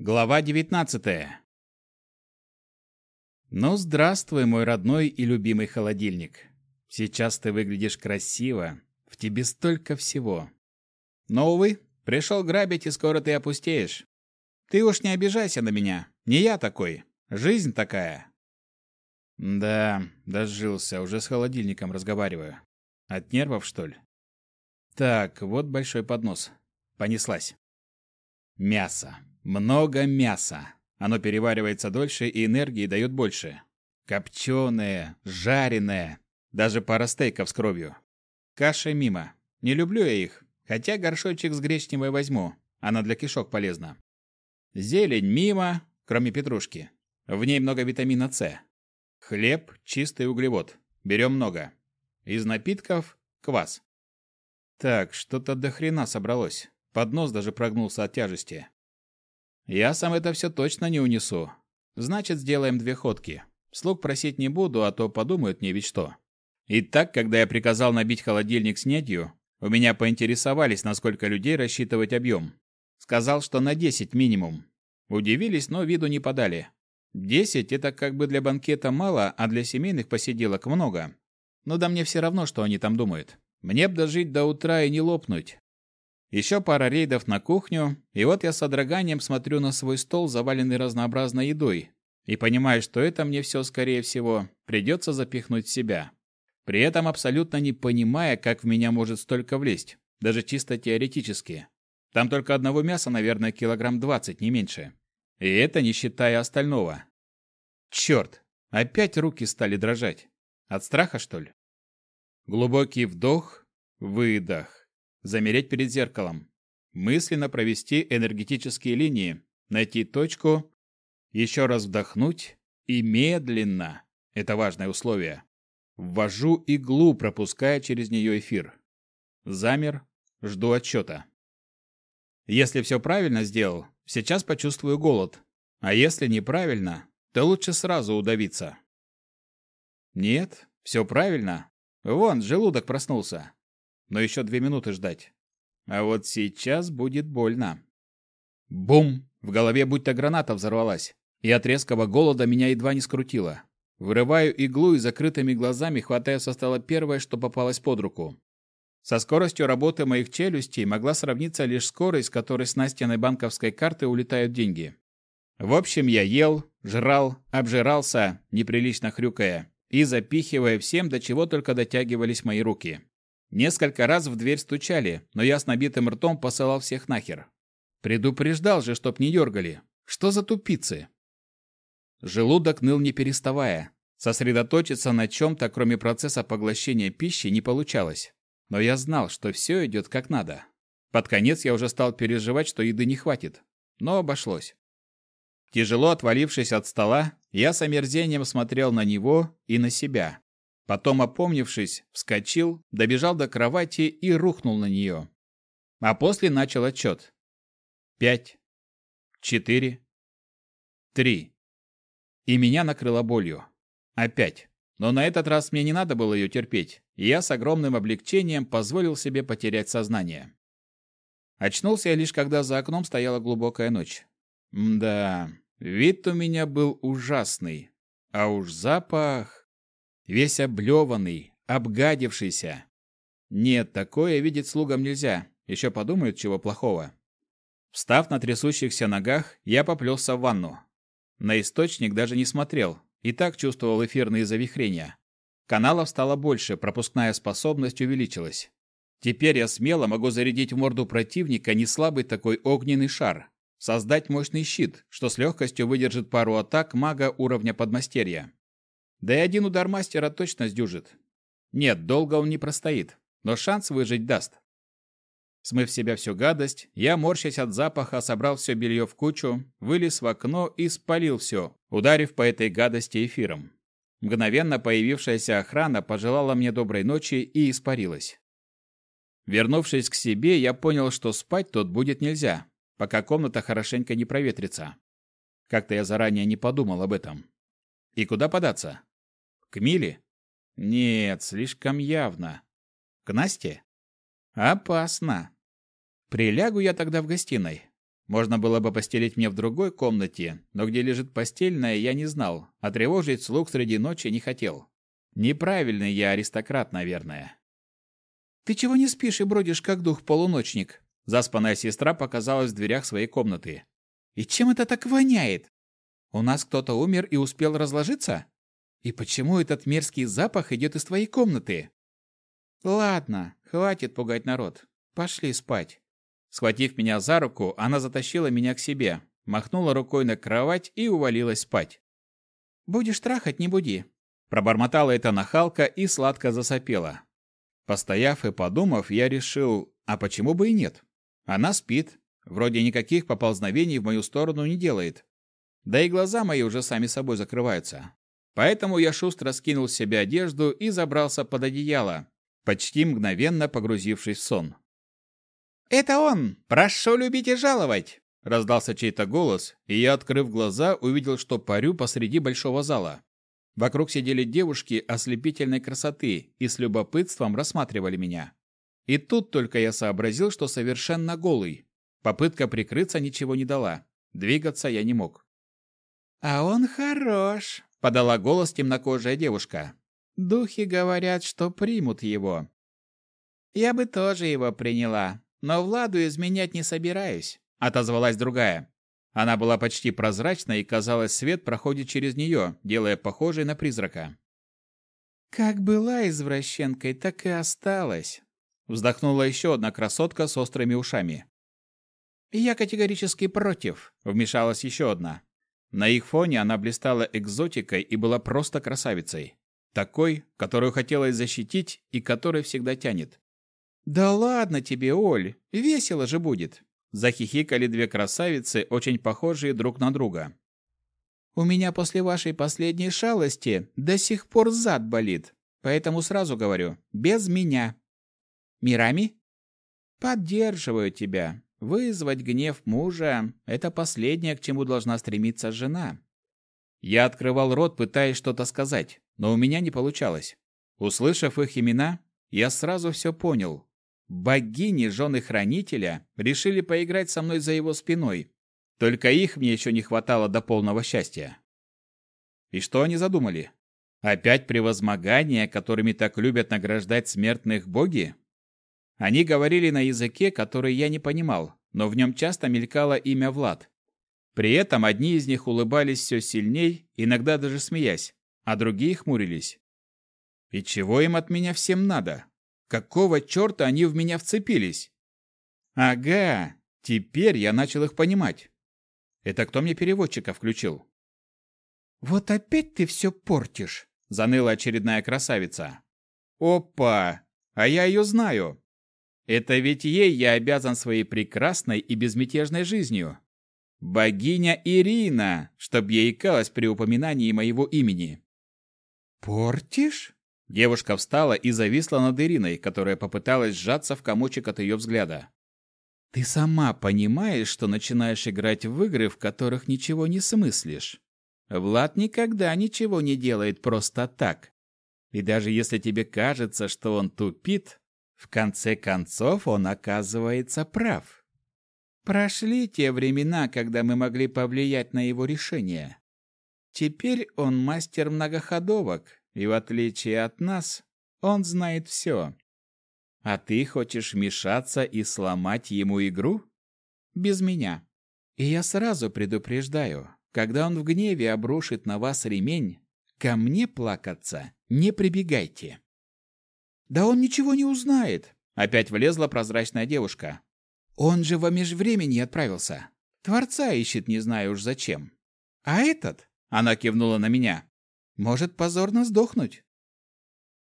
Глава 19. Ну, здравствуй, мой родной и любимый холодильник. Сейчас ты выглядишь красиво, в тебе столько всего. Но, увы, пришел грабить, и скоро ты опустеешь. Ты уж не обижайся на меня, не я такой, жизнь такая. Да, дожился, уже с холодильником разговариваю. От нервов, что ли? Так, вот большой поднос. Понеслась. Мясо. Много мяса. Оно переваривается дольше и энергии дает больше. Копченое, жареное, даже пара стейков с кровью. Каша мимо. Не люблю я их, хотя горшочек с гречневой возьму. Она для кишок полезна. Зелень мимо, кроме петрушки. В ней много витамина С. Хлеб – чистый углевод. Берем много. Из напитков – квас. Так, что-то до хрена собралось. Поднос даже прогнулся от тяжести. Я сам это все точно не унесу. Значит, сделаем две ходки. Слуг просить не буду, а то подумают мне ведь что. И так, когда я приказал набить холодильник снедью, у меня поинтересовались, на сколько людей рассчитывать объем. Сказал, что на 10 минимум. Удивились, но виду не подали. 10 – это как бы для банкета мало, а для семейных посиделок много. Но да мне все равно, что они там думают. Мне б дожить до утра и не лопнуть. Еще пара рейдов на кухню, и вот я с содроганием смотрю на свой стол, заваленный разнообразной едой, и понимаю, что это мне все, скорее всего, придется запихнуть в себя. При этом абсолютно не понимая, как в меня может столько влезть, даже чисто теоретически. Там только одного мяса, наверное, килограмм двадцать, не меньше. И это не считая остального. Черт, опять руки стали дрожать. От страха, что ли? Глубокий вдох, выдох замереть перед зеркалом, мысленно провести энергетические линии, найти точку, еще раз вдохнуть и медленно, это важное условие, ввожу иглу, пропуская через нее эфир. Замер, жду отчета. Если все правильно сделал, сейчас почувствую голод, а если неправильно, то лучше сразу удавиться. Нет, все правильно. Вон, желудок проснулся но еще две минуты ждать. А вот сейчас будет больно. Бум! В голове будто граната взорвалась, и от резкого голода меня едва не скрутило. Вырываю иглу и закрытыми глазами хватаю со стола первое, что попалось под руку. Со скоростью работы моих челюстей могла сравниться лишь скорость, с которой с Настиной банковской карты улетают деньги. В общем, я ел, жрал, обжирался, неприлично хрюкая, и запихивая всем, до чего только дотягивались мои руки. Несколько раз в дверь стучали, но я с набитым ртом посылал всех нахер. Предупреждал же, чтоб не дергали. Что за тупицы? Желудок ныл не переставая. Сосредоточиться на чем-то, кроме процесса поглощения пищи, не получалось. Но я знал, что все идет как надо. Под конец я уже стал переживать, что еды не хватит. Но обошлось. Тяжело отвалившись от стола, я с омерзением смотрел на него и на себя. Потом, опомнившись, вскочил, добежал до кровати и рухнул на нее. А после начал отчет. Пять. Четыре. Три. И меня накрыло болью. Опять. Но на этот раз мне не надо было ее терпеть, и я с огромным облегчением позволил себе потерять сознание. Очнулся я лишь когда за окном стояла глубокая ночь. Да, вид у меня был ужасный. А уж запах весь облеванный, обгадившийся. Нет, такое видеть слугам нельзя, еще подумают чего плохого. Встав на трясущихся ногах, я поплелся в ванну. На источник даже не смотрел, и так чувствовал эфирные завихрения. Каналов стало больше, пропускная способность увеличилась. Теперь я смело могу зарядить в морду противника неслабый такой огненный шар, создать мощный щит, что с легкостью выдержит пару атак мага уровня подмастерья. Да и один удар мастера точно сдюжит. Нет, долго он не простоит, но шанс выжить даст. Смыв себя всю гадость, я, морщась от запаха, собрал все белье в кучу, вылез в окно и спалил все, ударив по этой гадости эфиром. Мгновенно появившаяся охрана пожелала мне доброй ночи и испарилась. Вернувшись к себе, я понял, что спать тут будет нельзя, пока комната хорошенько не проветрится. Как-то я заранее не подумал об этом. И куда податься? К Миле? Нет, слишком явно. К Насте? Опасно. Прилягу я тогда в гостиной. Можно было бы постелить мне в другой комнате, но где лежит постельная, я не знал, а тревожить слуг среди ночи не хотел. Неправильный я аристократ, наверное. «Ты чего не спишь и бродишь, как дух-полуночник?» Заспанная сестра показалась в дверях своей комнаты. «И чем это так воняет? У нас кто-то умер и успел разложиться? И почему этот мерзкий запах идет из твоей комнаты?» «Ладно, хватит пугать народ. Пошли спать». Схватив меня за руку, она затащила меня к себе, махнула рукой на кровать и увалилась спать. «Будешь трахать, не буди». Пробормотала эта нахалка и сладко засопела. Постояв и подумав, я решил, а почему бы и нет? Она спит, вроде никаких поползновений в мою сторону не делает. Да и глаза мои уже сами собой закрываются. Поэтому я шустро скинул с себя одежду и забрался под одеяло, почти мгновенно погрузившись в сон. «Это он! Прошу любить и жаловать!» Раздался чей-то голос, и я, открыв глаза, увидел, что парю посреди большого зала. Вокруг сидели девушки ослепительной красоты и с любопытством рассматривали меня. И тут только я сообразил, что совершенно голый. Попытка прикрыться ничего не дала. Двигаться я не мог. «А он хорош», — подала голос темнокожая девушка. «Духи говорят, что примут его». «Я бы тоже его приняла, но Владу изменять не собираюсь», — отозвалась другая. Она была почти прозрачной, и, казалось, свет проходит через нее, делая похожей на призрака. «Как была извращенкой, так и осталась», — вздохнула еще одна красотка с острыми ушами. «Я категорически против», — вмешалась еще одна. На их фоне она блистала экзотикой и была просто красавицей. Такой, которую хотелось защитить и которой всегда тянет. «Да ладно тебе, Оль, весело же будет!» Захихикали две красавицы, очень похожие друг на друга. «У меня после вашей последней шалости до сих пор зад болит, поэтому сразу говорю, без меня». «Мирами?» «Поддерживаю тебя. Вызвать гнев мужа – это последнее, к чему должна стремиться жена». Я открывал рот, пытаясь что-то сказать, но у меня не получалось. Услышав их имена, я сразу все понял. Богини, жены хранителя, решили поиграть со мной за его спиной. Только их мне еще не хватало до полного счастья. И что они задумали? Опять превозмогания, которыми так любят награждать смертных боги? Они говорили на языке, который я не понимал, но в нем часто мелькало имя Влад. При этом одни из них улыбались все сильней, иногда даже смеясь, а другие хмурились. И чего им от меня всем надо? Какого черта они в меня вцепились? Ага, теперь я начал их понимать. Это кто мне переводчика включил? Вот опять ты все портишь, заныла очередная красавица. Опа, а я ее знаю. Это ведь ей я обязан своей прекрасной и безмятежной жизнью. Богиня Ирина, чтоб ей икалась при упоминании моего имени. «Портишь?» Девушка встала и зависла над Ириной, которая попыталась сжаться в комочек от ее взгляда. «Ты сама понимаешь, что начинаешь играть в игры, в которых ничего не смыслишь. Влад никогда ничего не делает просто так. И даже если тебе кажется, что он тупит, в конце концов он оказывается прав. Прошли те времена, когда мы могли повлиять на его решение. Теперь он мастер многоходовок, и в отличие от нас, он знает все. А ты хочешь вмешаться и сломать ему игру? Без меня. И я сразу предупреждаю, когда он в гневе обрушит на вас ремень, ко мне плакаться не прибегайте. Да он ничего не узнает. Опять влезла прозрачная девушка. Он же во межвремени отправился. Творца ищет не знаю уж зачем. А этот, она кивнула на меня, может позорно сдохнуть.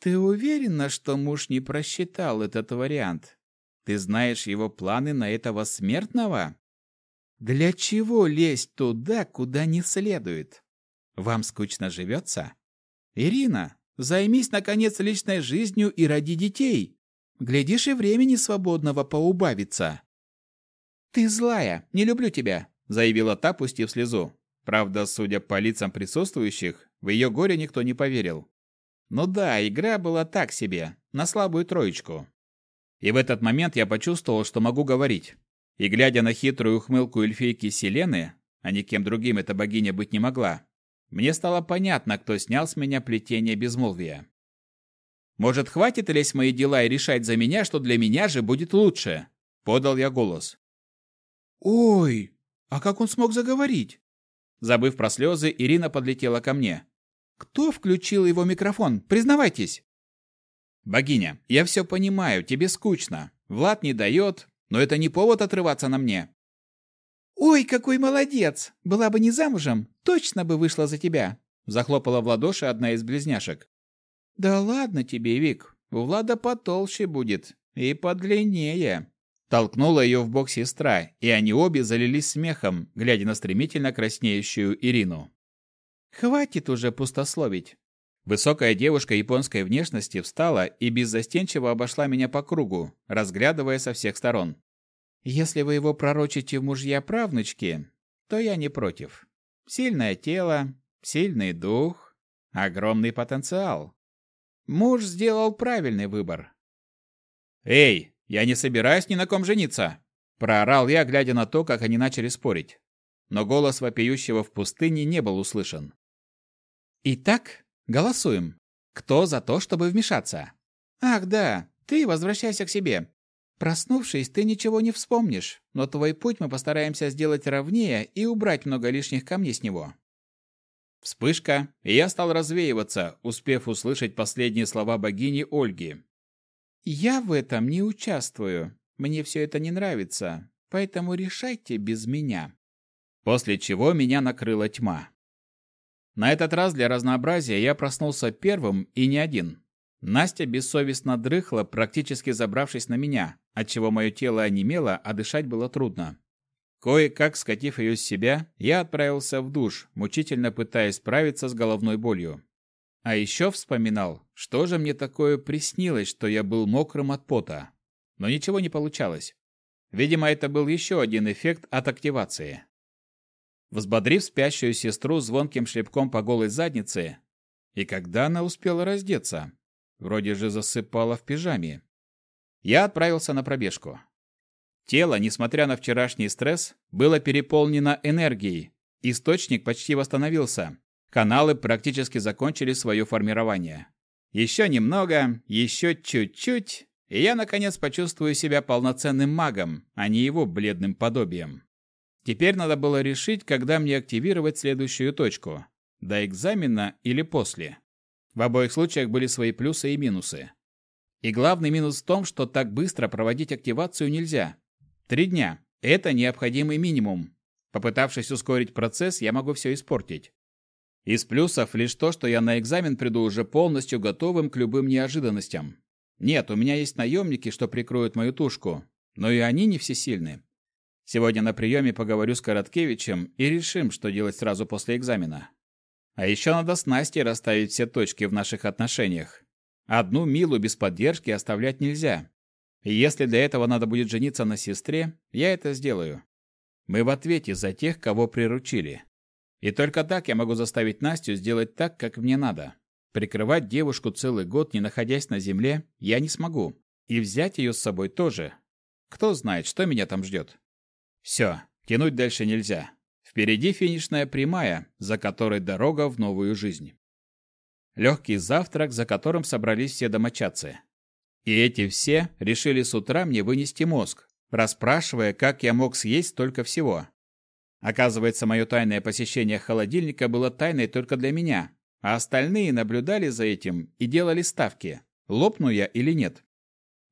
Ты уверена, что муж не просчитал этот вариант? Ты знаешь его планы на этого смертного? Для чего лезть туда, куда не следует? Вам скучно живется? Ирина, займись, наконец, личной жизнью и ради детей. Глядишь, и времени свободного поубавится. «Ты злая, не люблю тебя», — заявила та, пустив слезу. Правда, судя по лицам присутствующих, в ее горе никто не поверил. Ну да, игра была так себе, на слабую троечку. И в этот момент я почувствовал, что могу говорить. И глядя на хитрую ухмылку эльфийки Селены, а никем другим эта богиня быть не могла, мне стало понятно, кто снял с меня плетение безмолвия. Может, хватит лезть в мои дела и решать за меня, что для меня же будет лучше? Подал я голос. Ой, а как он смог заговорить? Забыв про слезы, Ирина подлетела ко мне. Кто включил его микрофон? Признавайтесь. Богиня, я все понимаю, тебе скучно. Влад не дает, но это не повод отрываться на мне. Ой, какой молодец! Была бы не замужем, точно бы вышла за тебя. Захлопала в ладоши одна из близняшек. Да ладно тебе, Вик. У Влада потолще будет и подлиннее. Толкнула ее в бок сестра, и они обе залились смехом, глядя на стремительно краснеющую Ирину. Хватит уже пустословить. Высокая девушка японской внешности встала и беззастенчиво обошла меня по кругу, разглядывая со всех сторон. Если вы его пророчите в мужья правнучки, то я не против. Сильное тело, сильный дух, огромный потенциал. Муж сделал правильный выбор. Эй, я не собираюсь ни на ком жениться, проорал я, глядя на то, как они начали спорить. Но голос вопиющего в пустыне не был услышан. Итак, голосуем. Кто за то, чтобы вмешаться? Ах, да, ты возвращайся к себе. Проснувшись, ты ничего не вспомнишь, но твой путь мы постараемся сделать ровнее и убрать много лишних камней с него. Вспышка, и я стал развеиваться, успев услышать последние слова богини Ольги. «Я в этом не участвую. Мне все это не нравится, поэтому решайте без меня». После чего меня накрыла тьма. На этот раз для разнообразия я проснулся первым и не один. Настя бессовестно дрыхла, практически забравшись на меня, отчего мое тело онемело, а дышать было трудно. Кое-как скатив ее с себя, я отправился в душ, мучительно пытаясь справиться с головной болью. А еще вспоминал, что же мне такое приснилось, что я был мокрым от пота. Но ничего не получалось. Видимо, это был еще один эффект от активации. Взбодрив спящую сестру звонким шлепком по голой заднице, и когда она успела раздеться? Вроде же засыпала в пижаме. Я отправился на пробежку. Тело, несмотря на вчерашний стресс, было переполнено энергией. Источник почти восстановился. Каналы практически закончили свое формирование. Еще немного, еще чуть-чуть, и я наконец почувствую себя полноценным магом, а не его бледным подобием. Теперь надо было решить, когда мне активировать следующую точку. До экзамена или после. В обоих случаях были свои плюсы и минусы. И главный минус в том, что так быстро проводить активацию нельзя. Три дня – это необходимый минимум. Попытавшись ускорить процесс, я могу все испортить. Из плюсов лишь то, что я на экзамен приду уже полностью готовым к любым неожиданностям. Нет, у меня есть наемники, что прикроют мою тушку, но и они не всесильны. Сегодня на приеме поговорю с Короткевичем и решим, что делать сразу после экзамена. А еще надо с Настей расставить все точки в наших отношениях. Одну Милу без поддержки оставлять нельзя. И если для этого надо будет жениться на сестре, я это сделаю. Мы в ответе за тех, кого приручили. И только так я могу заставить Настю сделать так, как мне надо. Прикрывать девушку целый год, не находясь на земле, я не смогу. И взять ее с собой тоже. Кто знает, что меня там ждет. Все, тянуть дальше нельзя. Впереди финишная прямая, за которой дорога в новую жизнь. Легкий завтрак, за которым собрались все домочадцы. И эти все решили с утра мне вынести мозг, расспрашивая, как я мог съесть столько всего. Оказывается, мое тайное посещение холодильника было тайной только для меня, а остальные наблюдали за этим и делали ставки, лопну я или нет.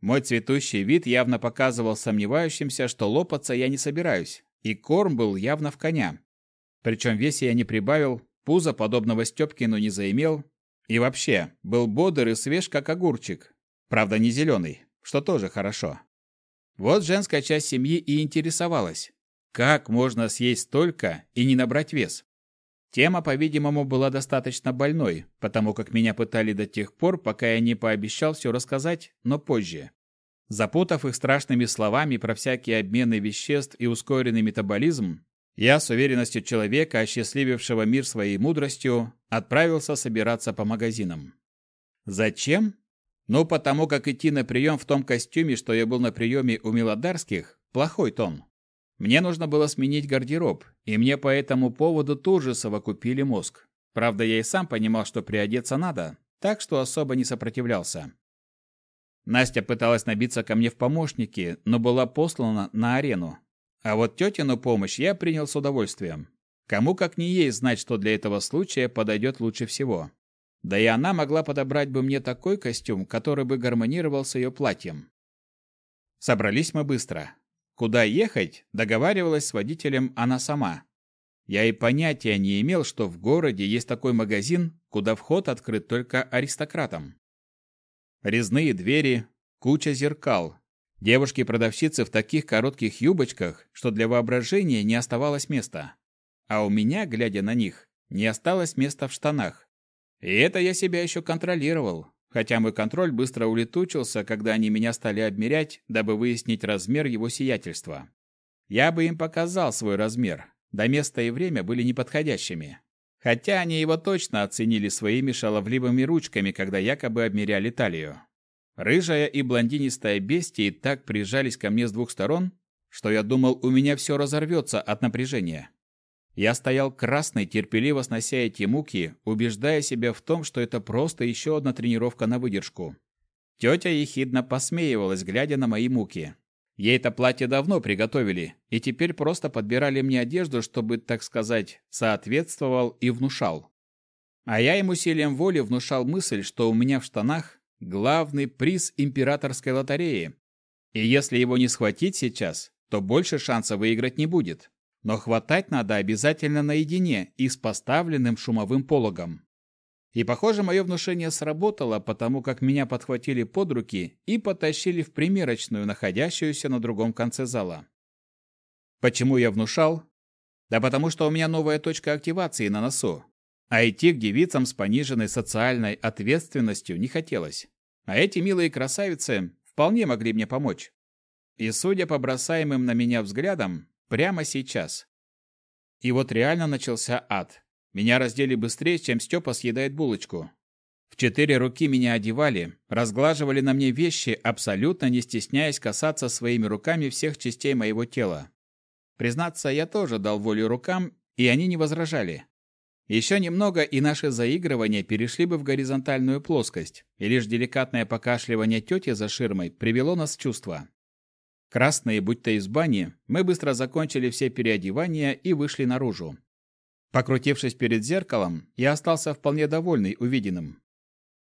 Мой цветущий вид явно показывал сомневающимся, что лопаться я не собираюсь, и корм был явно в коня. Причем вес я не прибавил, пузо подобного Степкину не заимел, и вообще был бодр и свеж, как огурчик. Правда, не зеленый, что тоже хорошо. Вот женская часть семьи и интересовалась, как можно съесть столько и не набрать вес. Тема, по-видимому, была достаточно больной, потому как меня пытали до тех пор, пока я не пообещал все рассказать, но позже. Запутав их страшными словами про всякие обмены веществ и ускоренный метаболизм, я с уверенностью человека, осчастливившего мир своей мудростью, отправился собираться по магазинам. Зачем? Ну, потому как идти на прием в том костюме, что я был на приеме у Милодарских, плохой тон. Мне нужно было сменить гардероб, и мне по этому поводу тоже совокупили мозг. Правда, я и сам понимал, что приодеться надо, так что особо не сопротивлялся. Настя пыталась набиться ко мне в помощники, но была послана на арену. А вот тетину помощь я принял с удовольствием. Кому как не ей знать, что для этого случая подойдет лучше всего. Да и она могла подобрать бы мне такой костюм, который бы гармонировал с ее платьем. Собрались мы быстро. Куда ехать, договаривалась с водителем она сама. Я и понятия не имел, что в городе есть такой магазин, куда вход открыт только аристократам. Резные двери, куча зеркал. Девушки-продавщицы в таких коротких юбочках, что для воображения не оставалось места. А у меня, глядя на них, не осталось места в штанах. И это я себя еще контролировал, хотя мой контроль быстро улетучился, когда они меня стали обмерять, дабы выяснить размер его сиятельства. Я бы им показал свой размер, да место и время были неподходящими. Хотя они его точно оценили своими шаловливыми ручками, когда якобы обмеряли талию. Рыжая и блондинистая бестии так прижались ко мне с двух сторон, что я думал, у меня все разорвется от напряжения. Я стоял красный, терпеливо снося эти муки, убеждая себя в том, что это просто еще одна тренировка на выдержку. Тетя ехидно посмеивалась, глядя на мои муки. Ей это платье давно приготовили, и теперь просто подбирали мне одежду, чтобы, так сказать, соответствовал и внушал. А я им усилием воли внушал мысль, что у меня в штанах главный приз императорской лотереи. И если его не схватить сейчас, то больше шанса выиграть не будет но хватать надо обязательно наедине и с поставленным шумовым пологом. И, похоже, мое внушение сработало, потому как меня подхватили под руки и потащили в примерочную, находящуюся на другом конце зала. Почему я внушал? Да потому что у меня новая точка активации на носу. А идти к девицам с пониженной социальной ответственностью не хотелось. А эти милые красавицы вполне могли мне помочь. И судя по бросаемым на меня взглядам, Прямо сейчас. И вот реально начался ад. Меня раздели быстрее, чем Степа съедает булочку. В четыре руки меня одевали, разглаживали на мне вещи, абсолютно не стесняясь касаться своими руками всех частей моего тела. Признаться, я тоже дал волю рукам, и они не возражали. Еще немного, и наши заигрывания перешли бы в горизонтальную плоскость, и лишь деликатное покашливание тети за ширмой привело нас в чувство. Красные, будто из бани, мы быстро закончили все переодевания и вышли наружу. Покрутившись перед зеркалом, я остался вполне довольный увиденным.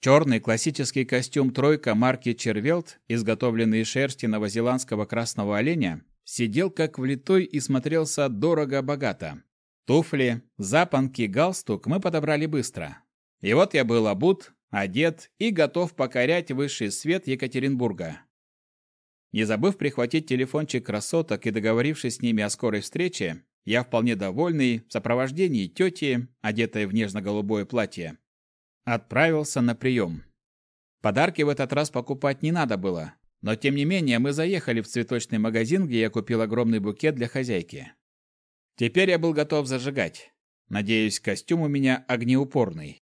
Черный классический костюм «тройка» марки «Червелт», изготовленный из шерсти новозеландского красного оленя, сидел как влитой и смотрелся дорого-богато. Туфли, запонки, галстук мы подобрали быстро. И вот я был обут, одет и готов покорять высший свет Екатеринбурга. Не забыв прихватить телефончик красоток и договорившись с ними о скорой встрече, я вполне довольный, в сопровождении тети, одетой в нежно-голубое платье, отправился на прием. Подарки в этот раз покупать не надо было, но тем не менее мы заехали в цветочный магазин, где я купил огромный букет для хозяйки. Теперь я был готов зажигать. Надеюсь, костюм у меня огнеупорный.